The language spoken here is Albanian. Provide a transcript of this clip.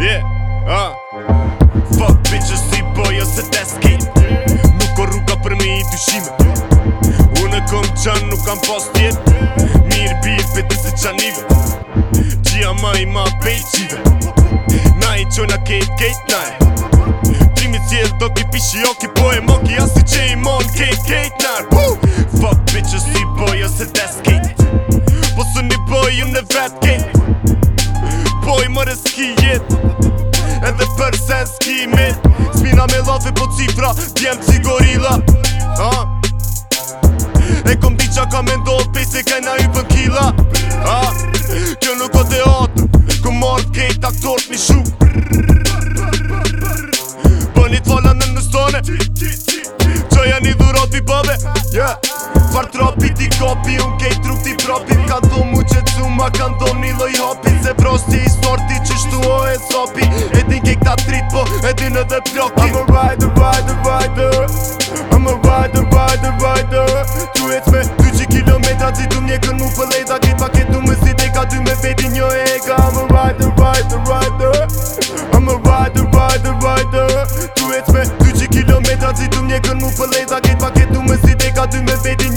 Yeah, uh Fuck bitches i bojo se t'eskit Muko rruga për mi i dushimet Unë kom qanë nuk anë post jetë Mirë birë për të se qanive Gjia ma i ma bejt Na i qo na kate, kate na e Trimi t'jelë do k'i pishi oki po e moki As i i mon kate, kate narë s'ki jet Edhe përse s'ki mit Spina me lafe po cifra Djem si gorila ha? E kom di qa ka me ndohet Pej se kaj na ju pën kila Kjo nuk o teatr Ku marrë kejt aktort një shumë shkopi Unë kej trup t'i propi Ka dhu mu që cu ma kan dhu një loj hopi Se prosti i sorti që shtu o e sopi E din kej këta trit po e din edhe plokin I'm a rider, rider, rider I'm a rider, rider, rider Tu e cme 200 km Zi du mje kën mu pëlej Da kej paket du më si deka Du me vedi një jo e ka I'm a rider, rider, rider I'm a rider, rider, rider Tu e cme 200 km Zi du mje kën mu pëlej Da kej paket du më si deka Du me vedi një e ka